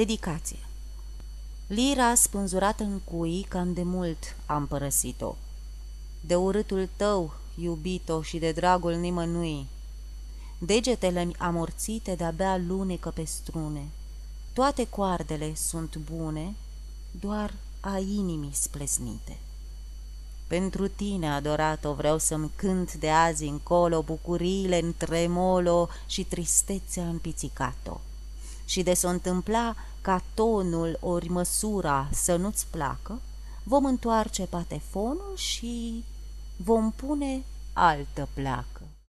Dedicație Lira spânzurată în cui cam de mult am părăsit-o. De urâtul tău, iubito, și de dragul nimănui. Degetele amorțite de-abia lunecă pe strune. Toate coardele sunt bune, doar a inimii splesnite. Pentru tine, adorat-o, vreau să-mi cânt de azi încolo bucuriile în tremolo și tristețea în pizzicato. Și de s-o întâmpla ca tonul ori măsura să nu-ți placă, vom întoarce patefonul și vom pune altă placă.